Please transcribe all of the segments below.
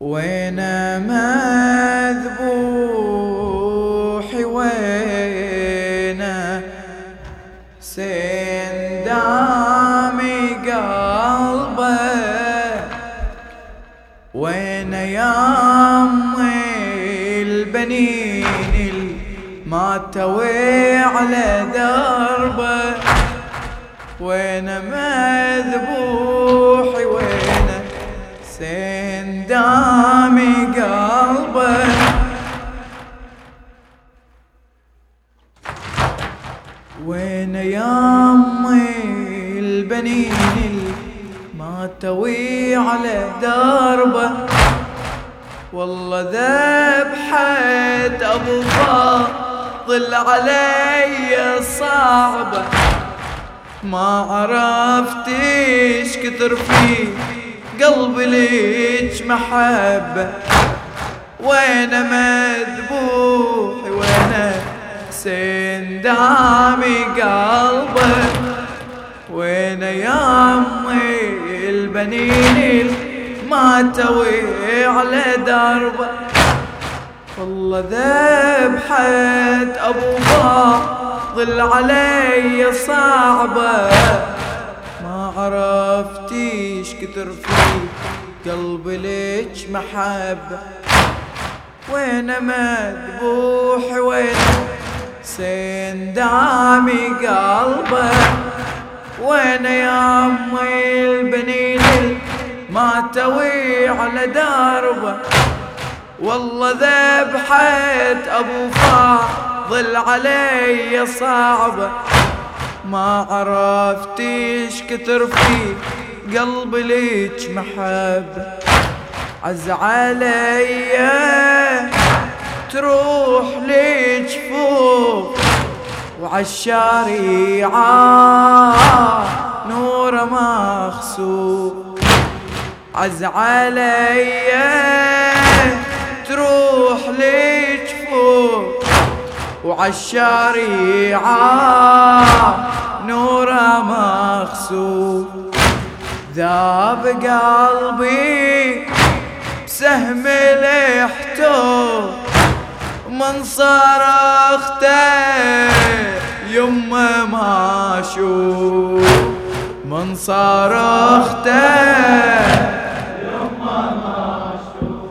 وين مذبوحي وين سندامي قلبه؟ وين يامي البنين ما توي على دربه؟ وين مذبوحي وين سندامي قلبه وين يامي البنين ما توي على دربه؟ والله ذبحت أبو فاضل علي صعبة. ما عرفت كثر في قلبي ليش محبة وين مذبوح وين سين دامي قلبه وين يا أمي البنين ما توي على دربه. والله ذبحت أبو ظل علي صعبة ما عرفتيش كثر في قلبي ليش محبة وين مذبوح وين سين دامي قلبه؟ وين يا امي البنين ما توي على دربه؟ والله ذبحت أبو فاضل علي صعبة. ما عرفت إيش كثر في قلبي ليك محبة عز علي تروح ليك فوق. وعالشريعة نور مخسوق عز علي تروح ليك فوق. وعالشريعة نوره مخسوف ذاب قلبي بسهم لحته من صرخته يمه ما أشوف. من صرخته يمه ما أشوف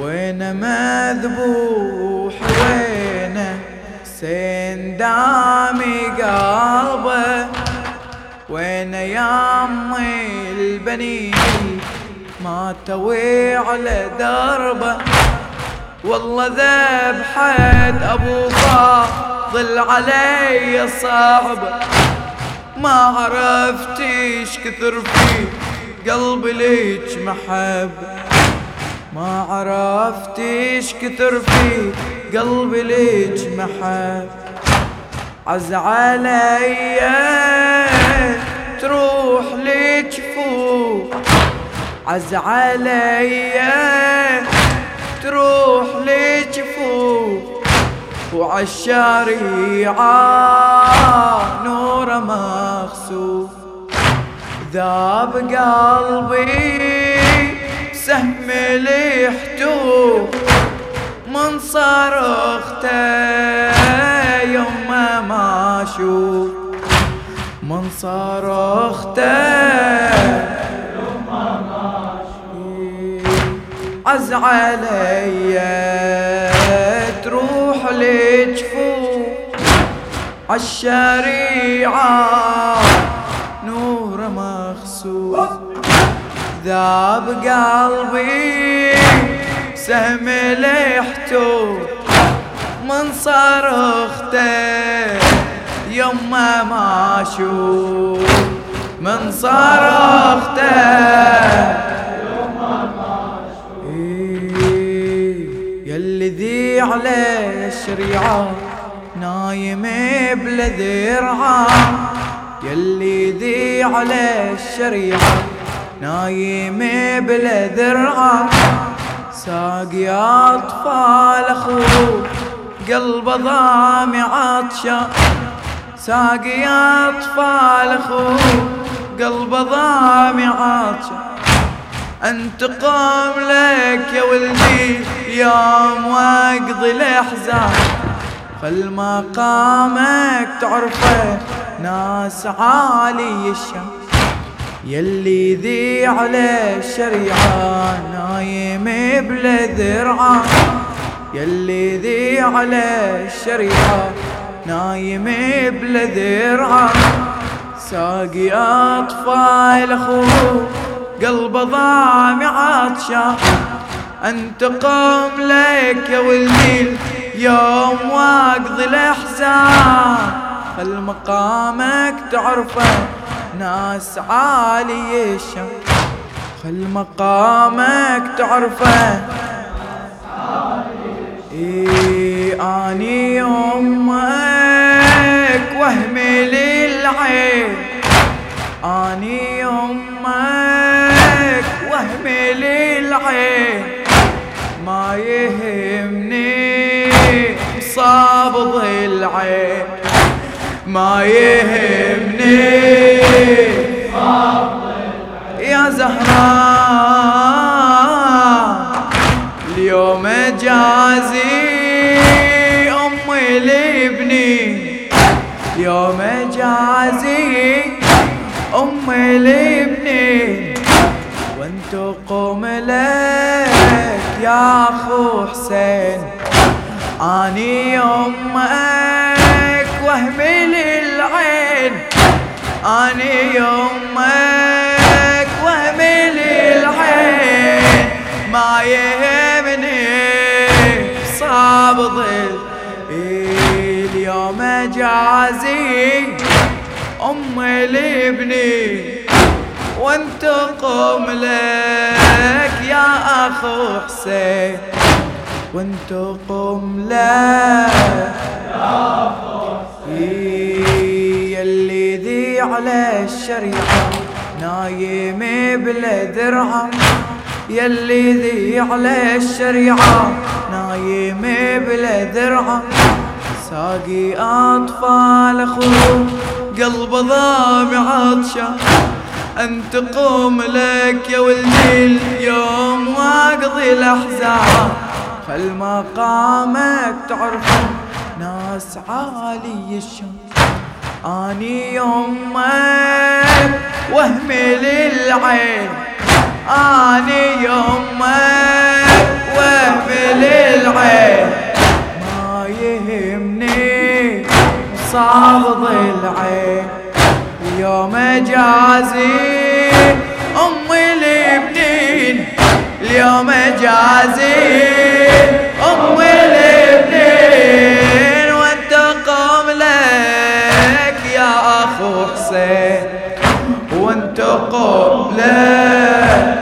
وين مذبوح وينه سين وين يامي البنين ما توي على دربه والله ذبحت أبو فاضل علي صعبه ما عرفت إيش كثر في قلبي ليك محبه ما عرفت إيش كثر في قلبي ليج محب. عز علي تروح ليج فوق. عز علي تروح ليج فوق. وعالشريعة نور مخسوف ذاب قلبي سهم ليحتو من صرخته من صرخته. عز علي تروح لجفوف عالشريعة نور مخسوف ذاب قلبي سهم لحته من صرخته. يما ما أشوف من صرخته يما ما يلي ذي على الشريعة نايم بلا ذرعة يلي ذي على الشريعة نايم بلا ذرعة ساقي أطفال اخوه قلبه ضامي عطشة ساقي أطفال اخوه قلبه ضامي عطشة انتقم لك يا ولدي يوم واقضي الأحزان. خل مقامك تعرفه ناس عالي الشام يلي ذي على الشريعة نايم بلا ذرعة يلي ذي على الشريعة نايم بلا ذرعة ساقي أطفال أخوه قلبه ضامي عطشان انتقم لك يا ولدي يوم واقضي الاحزان خل مقامك تعرفه ناس عالي الشم خل مقامك تعرفه إيه آني وهمي للعين آني يمك وهمي للعين ما يهمني صاب ضلعين ما يهمني يا زهراء يا اخو حسين. أني يمك وهمي للعين. أني يمك وهمي للعين. ما يهمني صاب ظل اليوم جازي. امي لابني وانتقم يا أخو حسين وانتقم لك يا اخو يلي ذي على الشريعة نايم بلا درعة يلي ذي على الشريعة نايم بلا درعة ساقي أطفال أخوه قلب ضامي عطشة. انتقم لك يا ولدي اليوم وأقضي الأحزان خل مقامك تعرف ناس عالي الشمس. آني يمك وهمي للعين. آني يمك وهمي للعين. ما يهمني صعب العين يوم جازي. امي لبنين اليوم جازي. امي لبنين وانتقم لك يا أخو حسين. وانتقم لك.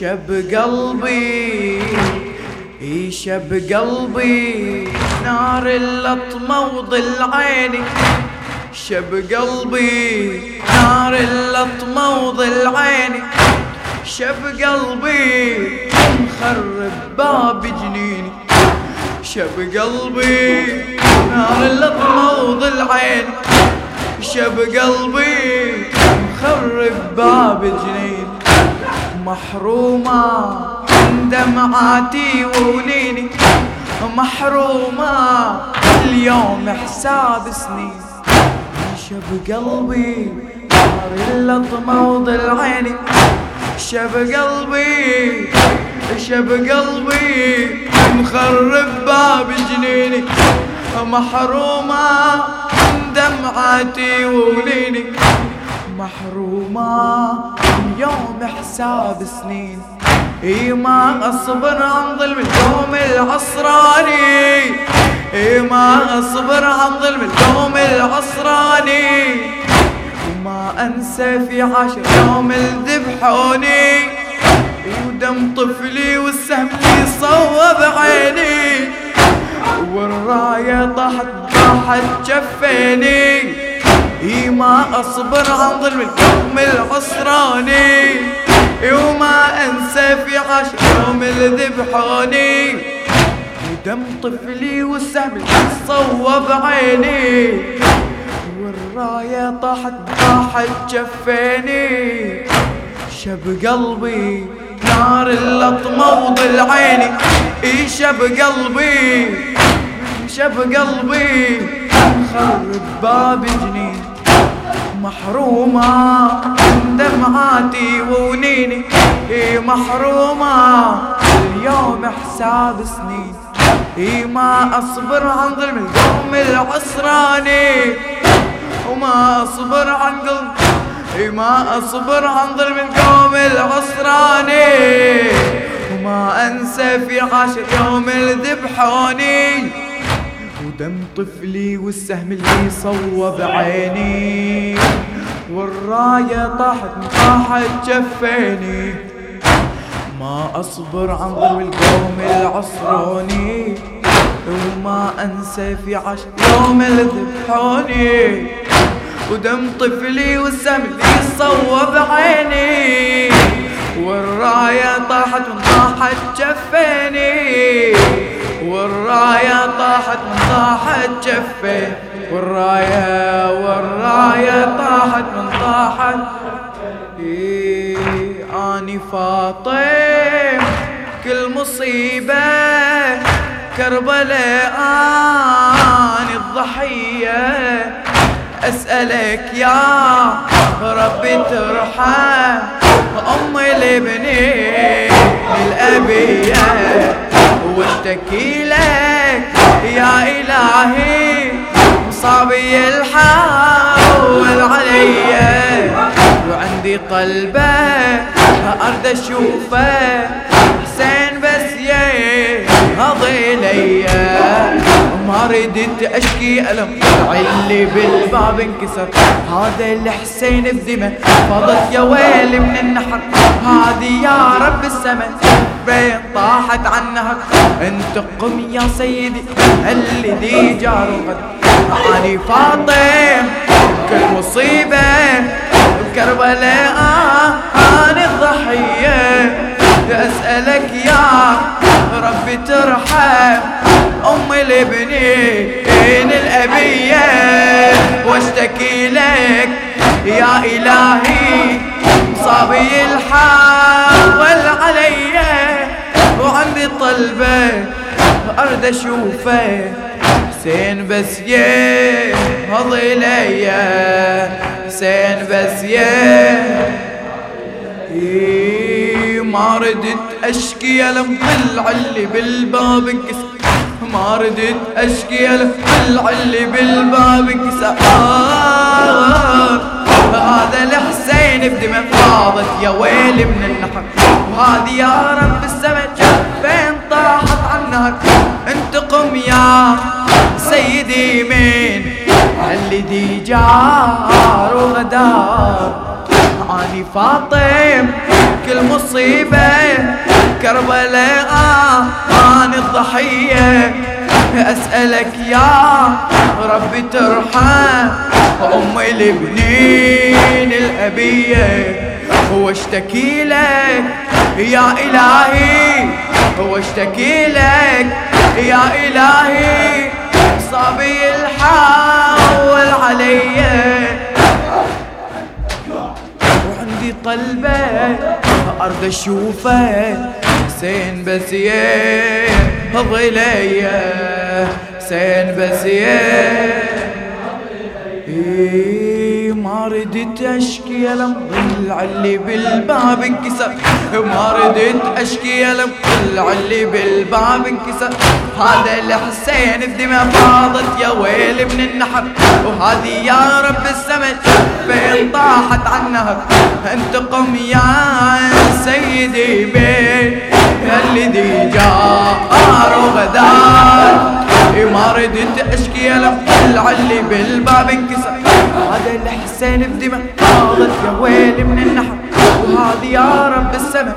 شب قلبي شب قلبي. نار اللطمة وضل عيني. شب قلبي نار اللطمة وضل عيني. شب قلبي مخرب باب جنيني. شب قلبي نار اللطمة وضل عيني. شب قلبي مخرب باب جنيني. محرومة دمعاتي ووليني محرومة. اليوم حساب سنين. شب قلبي نار اللطمة وضل عيني شب قلبي شب قلبي مخرب باب جنيني. محرومة دمعاتي ووليني محرومة يوم حساب سنين. اي ما اصبر عن ظلم اليوم العصراني اي ما اصبر عن ظلم اليوم العصراني وما انسى في عشر يوم الذبحوني ودم طفلي والسهم اللي صوب عيني والراية طاحت طاحت جفيني اي ما اصبر عن ظلم اليوم العصراني وما أنسى في عشر يوم الذبحوني. ودم طفلي والسهم صوب عيني. والراية طاحت طاحت جفيني شب قلبي نار اللطمة وضلعيني إي شب قلبي شب قلبي. خرب باب جنين محرومة. دمعاتي ونيني إي محرومة اليوم حساب سنين. إي ما أصبر عن ظلم القوم العسراني. وما أصبر عن قلب إي ما أصبر عن ظلم القوم العسراني. وما أنسى في عاشر يوم الذبحوني. ودم طفلي والسهم اللي صوب عيني. والراية طاحت طاحت جفيني ما أصبر عن ظلم القوم العصروني وما أنسى في عشر يوم الذبحوني. ودم طفلي والسم صوب عيني. والراية طاحت وطاحت جفيني والراية طاحت وطاحت جفيني والراية والراية طاحت من طاحت. إيه آني فاطم كل مصيبة كربلاء آني الضحية. أسألك يا ربي ترحم امي لابني الأبية. واشتكي لك يا إلهي مصابي الحول علي. وعندي قلبة ارد أشوفه حسين بس يا هضي ليا ما ردت أشكي ألم اللي بالباب انكسر. هذا الحسين بدمه فضت يا ويلي من النحر. هذه يا رب السماء بين طاحت عنها. انتقم يا سيدي اللي دي جار وقدر أني فاطم كل مصيبة بكربلاء أنا الضحية. أسألك يا ربي ترحم أمي لابنين الأبية. وأشتكي لك يا إلهي صابي الحاول علي. وعندي طلبة أرد أشوفه. حسين بس ليا حسين بس يه ما ردت أشكي لم طلع اللي بالباب انكسر. ما ردت أشكي لم طلع اللي بالباب انكسر. هذا الحسين بدمه فاضت يا ويلي من النحر. وهذه يا رب السما فين طاحت عنها انتقم يا سيدي مين؟ اللي دي جار وغدار. اني فاطم كل مصيبة كربلاء. اني الضحية أسألك يا ربي ترحم. امي لبنين الأبية واشتكي لك يا إلهي. واشتكي لك يا إلهي. صبي الحاول عليّ. وعندي قلبه ارد اشوفه حسين بس يه ظليه حسين بس يه ما ردت أشكي لم ضل اللي بالباب انكسر. ما ردت أشكي لم ضل اللي بالباب انكسر. هذا الحسين بدمه فاضت يا ويل من النحر. وهذه يا رب السماء فين طاحت عنها انتقم يا سيدي بين اللي جار وغدار ما ردت أشكي ضل اللي بالباب انكسر. هذا الحسين بدمه فاضت يا ويلي من النحر. وهذه يا رب السماء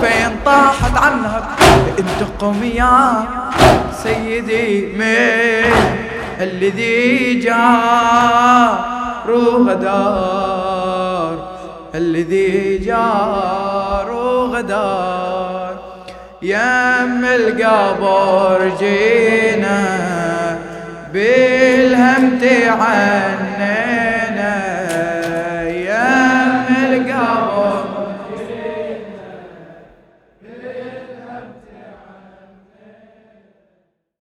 فين طاحت عنها؟ انتقم يا سيدي من الذي جار غدار الذي جار غدار يم القبر جينا بالهم تعن